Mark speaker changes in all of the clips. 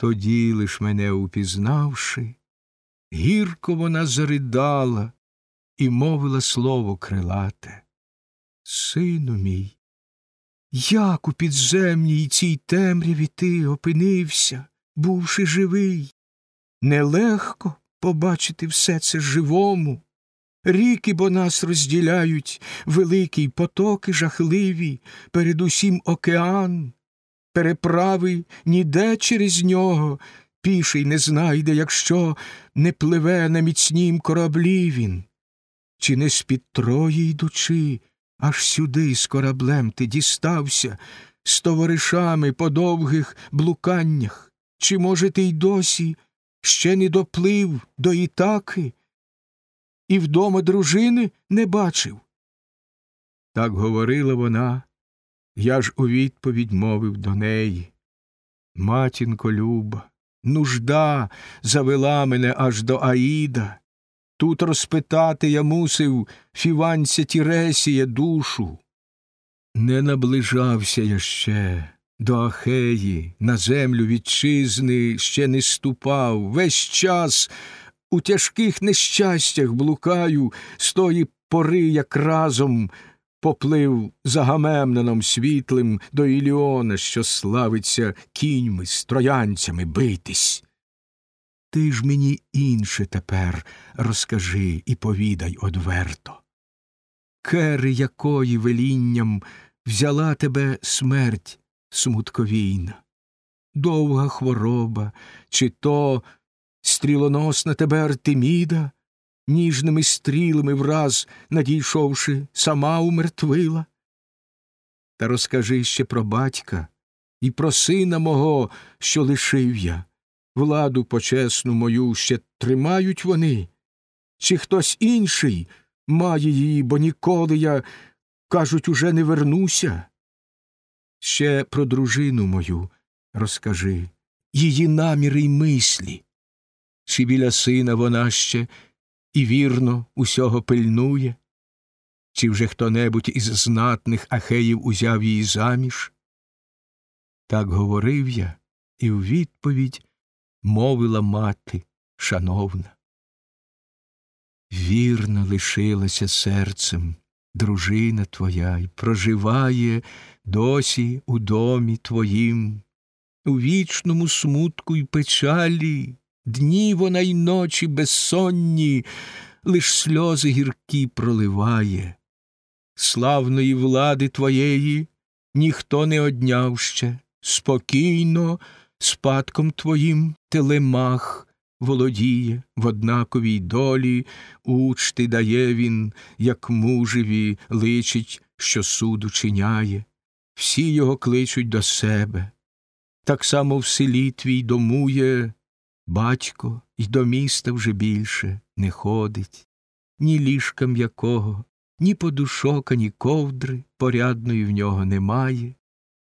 Speaker 1: Тоді лиш мене упізнавши, гірко вона заридала і мовила слово крилате. Сину мій, як у підземній цій темряві ти опинився, бувши живий? Нелегко побачити все це живому. Ріки бо нас розділяють, великі потоки жахливі, передусім океан, переправи ніде через нього піший не знайде, якщо не пливе на міцнім кораблі він. Чи не з-під Трої йдучи, аж сюди з кораблем ти дістався, з товаришами по довгих блуканнях, чи, може, ти й досі ще не доплив до Ітаки і вдома дружини не бачив? Так говорила вона, я ж у відповідь мовив до неї. Матінко люба, нужда завела мене аж до Аїда. Тут розпитати я мусив фіванця Тіресія душу. Не наближався я ще до Ахеї, на землю вітчизни ще не ступав. Весь час у тяжких нещастях блукаю, з тої пори, як разом поплив за Гамемноном світлим до Іліона, що славиться кіньми, з троянцями битись. Ти ж мені інше тепер розкажи і повідай одверто. Кери якої велінням взяла тебе смерть смутковійна, довга хвороба, чи то стрілоносна тебе Артеміда, ніжними стрілами враз, надійшовши, сама умертвила. Та розкажи ще про батька і про сина мого, що лишив я. Владу почесну мою ще тримають вони, чи хтось інший має її, бо ніколи я, кажуть, уже не вернуся. Ще про дружину мою розкажи, її наміри й мислі, чи біля сина вона ще і вірно усього пильнує, чи вже хто небудь із знатних ахеїв узяв її заміж? Так говорив я, і в відповідь мовила мати шановна. Вірно лишилася серцем дружина твоя й проживає досі у домі твоїм, у вічному смутку й печалі, дні вона й ночі безсонні, лиш сльози гіркі проливає. Славної влади твоєї ніхто не одняв ще, спокійно, спадком твоїм телемах володіє в однаковій долі, учти дає він, як мужеві личить, що суду чиняє, всі його кличуть до себе. Так само в селі твій домує батько, й до міста вже більше не ходить, ні ліжка м'якого, ні подушока, ні ковдри порядної в нього немає.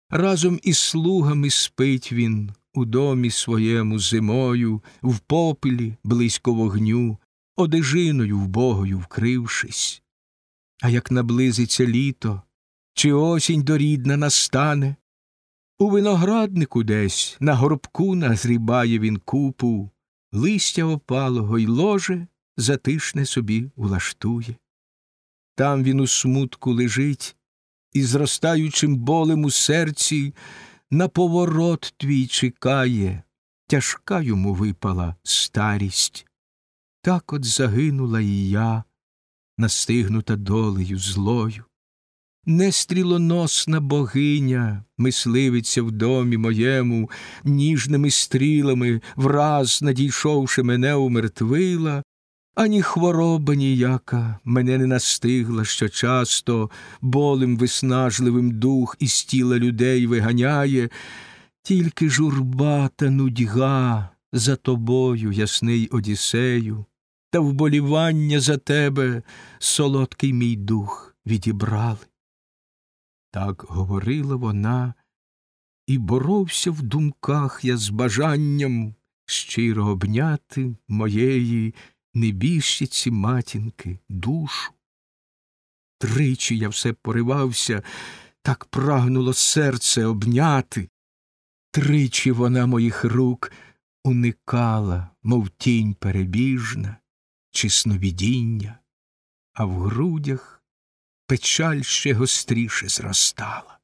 Speaker 1: Разом із слугами спить він у домі своєму зимою, в попелі близько вогню, одежиною вбогою вкрившись. А як наблизиться літо, чи осінь дорідна настане, у винограднику десь на горбку назрібає він купу, листя опалого й ложе затишне собі влаштує. Там він у смутку лежить і зростаючим болем у серці на поворот твій чекає, тяжка йому випала старість. Так от загинула і я, настигнута долею злою. Нестрілоносна богиня, мисливиця в домі моєму, ніжними стрілами, враз надійшовши мене, умертвила, ані хвороба ніяка мене не настигла, що часто болем виснажливим дух із тіла людей виганяє, тільки журба та нудьга за тобою, ясний Одіссею, та вболівання за тебе солодкий мій дух відібрали. Так говорила вона, і боровся в думках я з бажанням щиро обняти моєї небіжчиці матінки душу. Тричі я все поривався, так прагнуло серце обняти, Тричі вона моїх рук уникала, мов тінь перебіжна, чи сновидіння, а в грудях печаль ще гостріше зростала.